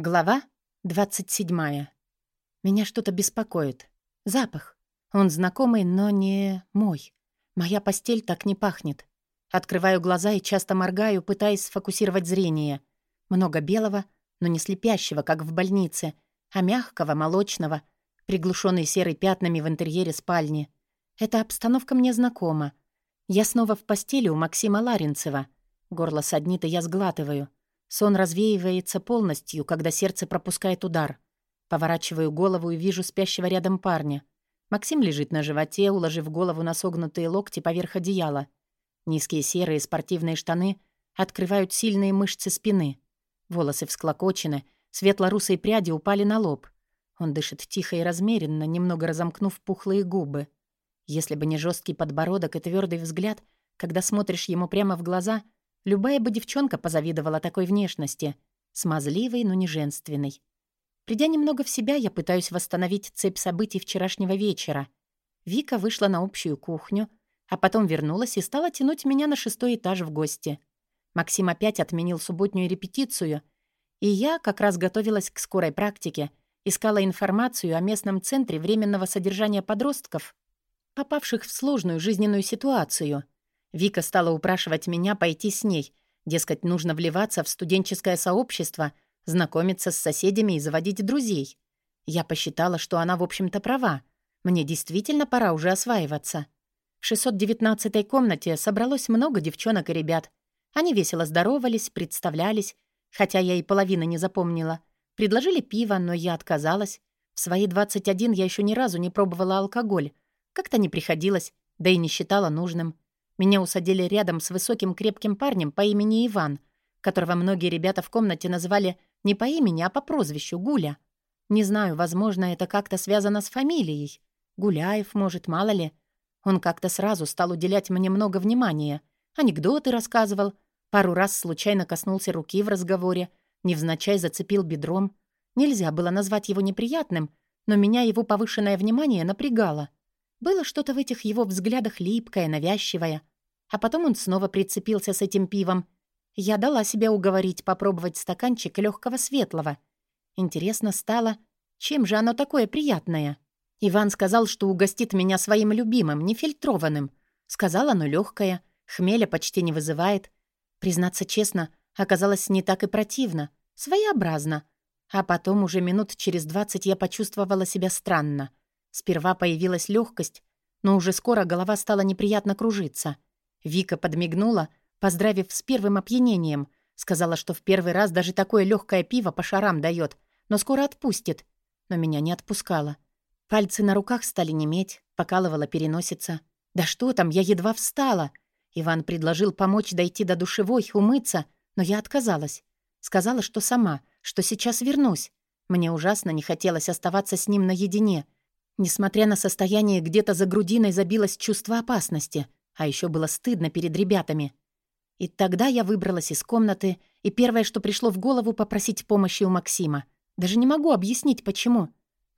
Глава 27. Меня что-то беспокоит. Запах. Он знакомый, но не мой. Моя постель так не пахнет. Открываю глаза и часто моргаю, пытаясь сфокусировать зрение. Много белого, но не слепящего, как в больнице, а мягкого, молочного, приглушенный серой пятнами в интерьере спальни. Эта обстановка мне знакома. Я снова в постели у Максима Ларинцева. Горло саднит, и я сглатываю. Сон развеивается полностью, когда сердце пропускает удар. Поворачиваю голову и вижу спящего рядом парня. Максим лежит на животе, уложив голову на согнутые локти поверх одеяла. Низкие серые спортивные штаны открывают сильные мышцы спины. Волосы всклокочены, светло-русые пряди упали на лоб. Он дышит тихо и размеренно, немного разомкнув пухлые губы. Если бы не жесткий подбородок и твердый взгляд, когда смотришь ему прямо в глаза — Любая бы девчонка позавидовала такой внешности. Смазливой, но не женственной. Придя немного в себя, я пытаюсь восстановить цепь событий вчерашнего вечера. Вика вышла на общую кухню, а потом вернулась и стала тянуть меня на шестой этаж в гости. Максим опять отменил субботнюю репетицию, и я как раз готовилась к скорой практике, искала информацию о местном центре временного содержания подростков, попавших в сложную жизненную ситуацию — Вика стала упрашивать меня пойти с ней. Дескать, нужно вливаться в студенческое сообщество, знакомиться с соседями и заводить друзей. Я посчитала, что она, в общем-то, права. Мне действительно пора уже осваиваться. В 619-й комнате собралось много девчонок и ребят. Они весело здоровались, представлялись, хотя я и половины не запомнила. Предложили пиво, но я отказалась. В свои 21 я еще ни разу не пробовала алкоголь. Как-то не приходилось, да и не считала нужным. Меня усадили рядом с высоким крепким парнем по имени Иван, которого многие ребята в комнате называли не по имени, а по прозвищу Гуля. Не знаю, возможно, это как-то связано с фамилией. Гуляев, может, мало ли. Он как-то сразу стал уделять мне много внимания. Анекдоты рассказывал. Пару раз случайно коснулся руки в разговоре. Невзначай зацепил бедром. Нельзя было назвать его неприятным, но меня его повышенное внимание напрягало. Было что-то в этих его взглядах липкое, навязчивое. А потом он снова прицепился с этим пивом. Я дала себя уговорить попробовать стаканчик легкого светлого. Интересно стало, чем же оно такое приятное? Иван сказал, что угостит меня своим любимым, нефильтрованным. Сказал, оно легкое, хмеля почти не вызывает. Признаться честно, оказалось не так и противно, своеобразно. А потом уже минут через двадцать я почувствовала себя странно. Сперва появилась легкость, но уже скоро голова стала неприятно кружиться — Вика подмигнула, поздравив с первым опьянением. Сказала, что в первый раз даже такое легкое пиво по шарам дает, но скоро отпустит. Но меня не отпускала. Пальцы на руках стали неметь, покалывала переносица. «Да что там, я едва встала!» Иван предложил помочь дойти до душевой, умыться, но я отказалась. Сказала, что сама, что сейчас вернусь. Мне ужасно не хотелось оставаться с ним наедине. Несмотря на состояние, где-то за грудиной забилось чувство опасности — а еще было стыдно перед ребятами. И тогда я выбралась из комнаты, и первое, что пришло в голову, попросить помощи у Максима. Даже не могу объяснить, почему.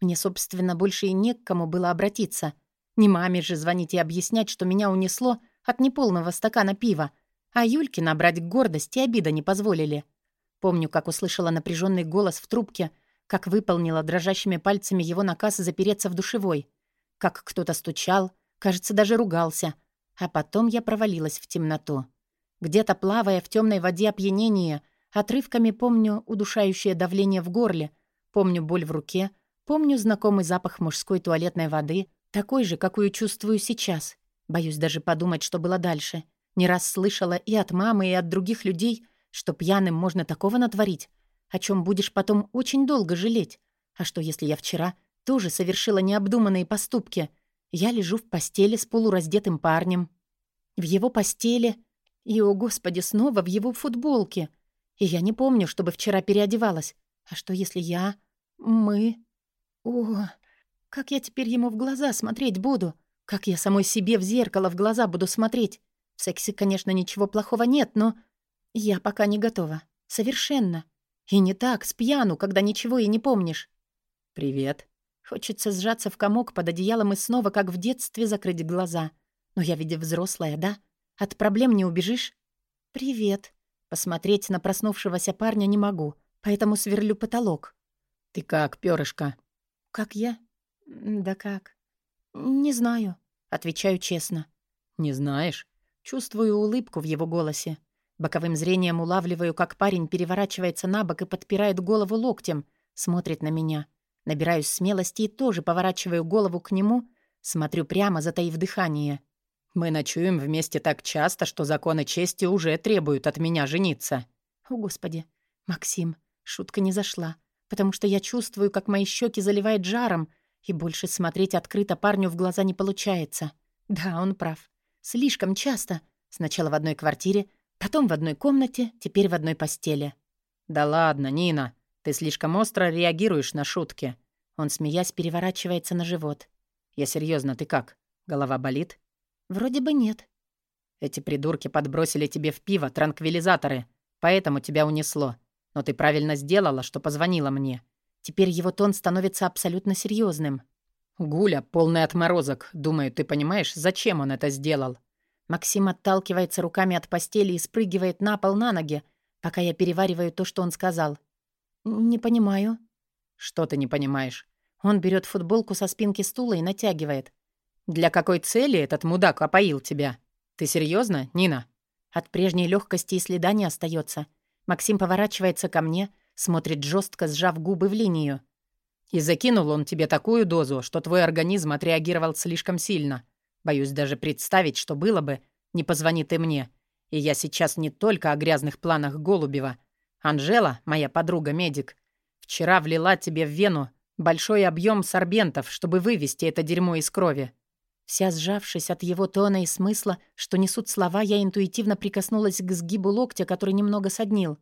Мне, собственно, больше и не к кому было обратиться. Не маме же звонить и объяснять, что меня унесло от неполного стакана пива, а Юльке набрать гордость и обида не позволили. Помню, как услышала напряженный голос в трубке, как выполнила дрожащими пальцами его наказ запереться в душевой, как кто-то стучал, кажется, даже ругался — а потом я провалилась в темноту. Где-то плавая в темной воде опьянения, отрывками помню удушающее давление в горле, помню боль в руке, помню знакомый запах мужской туалетной воды, такой же, какую чувствую сейчас. Боюсь даже подумать, что было дальше. Не раз слышала и от мамы, и от других людей, что пьяным можно такого натворить, о чем будешь потом очень долго жалеть. А что, если я вчера тоже совершила необдуманные поступки — я лежу в постели с полураздетым парнем. В его постели. И, о господи, снова в его футболке. И я не помню, чтобы вчера переодевалась. А что, если я... Мы... О, как я теперь ему в глаза смотреть буду? Как я самой себе в зеркало в глаза буду смотреть? В сексе, конечно, ничего плохого нет, но... Я пока не готова. Совершенно. И не так, с пьяну, когда ничего и не помнишь. «Привет», Хочется сжаться в комок под одеялом и снова, как в детстве, закрыть глаза. Но я ведь взрослая, да? От проблем не убежишь? «Привет». Посмотреть на проснувшегося парня не могу. поэтому сверлю потолок. «Ты как, перышко?» «Как я? Да как? Не знаю», — отвечаю честно. «Не знаешь?» Чувствую улыбку в его голосе. Боковым зрением улавливаю, как парень переворачивается на бок и подпирает голову локтем, смотрит на меня. Набираюсь смелости и тоже поворачиваю голову к нему, смотрю прямо, затаив дыхание. «Мы ночуем вместе так часто, что законы чести уже требуют от меня жениться». «О, Господи! Максим, шутка не зашла, потому что я чувствую, как мои щеки заливает жаром, и больше смотреть открыто парню в глаза не получается. Да, он прав. Слишком часто. Сначала в одной квартире, потом в одной комнате, теперь в одной постели. «Да ладно, Нина, ты слишком остро реагируешь на шутки». Он, смеясь, переворачивается на живот. «Я серьезно, ты как? Голова болит?» «Вроде бы нет». «Эти придурки подбросили тебе в пиво транквилизаторы, поэтому тебя унесло. Но ты правильно сделала, что позвонила мне». Теперь его тон становится абсолютно серьезным. «Гуля, полный отморозок. Думаю, ты понимаешь, зачем он это сделал?» Максим отталкивается руками от постели и спрыгивает на пол на ноги, пока я перевариваю то, что он сказал. «Не понимаю». «Что ты не понимаешь?» Он берет футболку со спинки стула и натягивает. «Для какой цели этот мудак опоил тебя? Ты серьезно, Нина?» От прежней легкости и следа не остается. Максим поворачивается ко мне, смотрит жестко, сжав губы в линию. И закинул он тебе такую дозу, что твой организм отреагировал слишком сильно. Боюсь даже представить, что было бы, не позвони ты мне. И я сейчас не только о грязных планах Голубева. Анжела, моя подруга-медик, вчера влила тебе в вену большой объем сорбентов, чтобы вывести это дерьмо из крови. Вся сжавшись от его тона и смысла, что несут слова, я интуитивно прикоснулась к сгибу локтя, который немного соднил.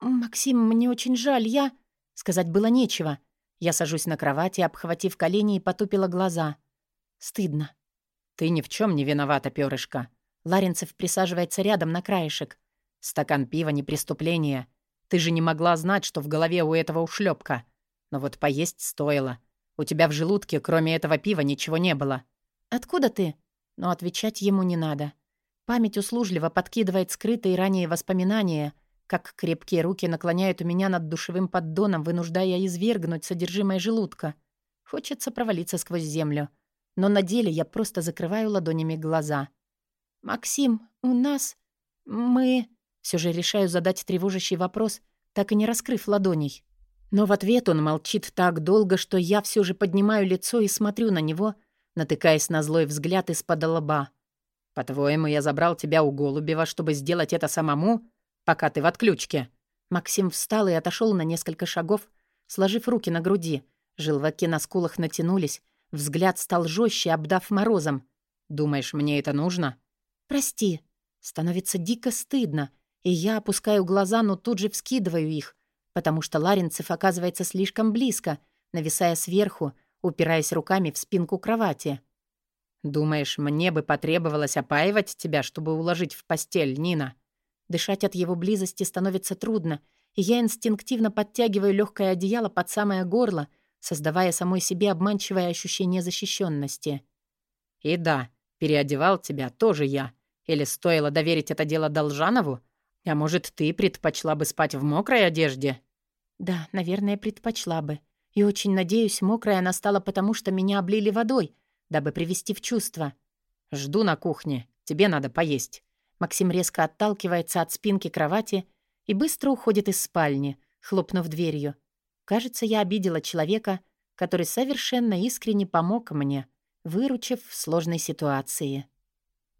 «Максим, мне очень жаль, я...» Сказать было нечего. Я сажусь на кровати, обхватив колени и потупила глаза. Стыдно. «Ты ни в чем не виновата, перышко». Ларинцев присаживается рядом на краешек. «Стакан пива не преступление. Ты же не могла знать, что в голове у этого ушлепка. Но вот поесть стоило. У тебя в желудке, кроме этого пива, ничего не было». «Откуда ты?» Но отвечать ему не надо. Память услужливо подкидывает скрытые ранее воспоминания — как крепкие руки наклоняют у меня над душевым поддоном, вынуждая извергнуть содержимое желудка. Хочется провалиться сквозь землю. Но на деле я просто закрываю ладонями глаза. «Максим, у нас... мы...» Все же решаю задать тревожащий вопрос, так и не раскрыв ладоней. Но в ответ он молчит так долго, что я все же поднимаю лицо и смотрю на него, натыкаясь на злой взгляд из-под лба. «По-твоему, я забрал тебя у Голубева, чтобы сделать это самому?» пока ты в отключке». Максим встал и отошел на несколько шагов, сложив руки на груди. Желваки на скулах натянулись, взгляд стал жестче, обдав морозом. «Думаешь, мне это нужно?» «Прости». Становится дико стыдно, и я опускаю глаза, но тут же вскидываю их, потому что Ларинцев оказывается слишком близко, нависая сверху, упираясь руками в спинку кровати. «Думаешь, мне бы потребовалось опаивать тебя, чтобы уложить в постель, Нина?» Дышать от его близости становится трудно, и я инстинктивно подтягиваю легкое одеяло под самое горло, создавая самой себе обманчивое ощущение защищенности. «И да, переодевал тебя тоже я. Или стоило доверить это дело Должанову? А может, ты предпочла бы спать в мокрой одежде?» «Да, наверное, предпочла бы. И очень надеюсь, мокрая она стала потому, что меня облили водой, дабы привести в чувство». «Жду на кухне. Тебе надо поесть». Максим резко отталкивается от спинки кровати и быстро уходит из спальни, хлопнув дверью. Кажется, я обидела человека, который совершенно искренне помог мне, выручив в сложной ситуации.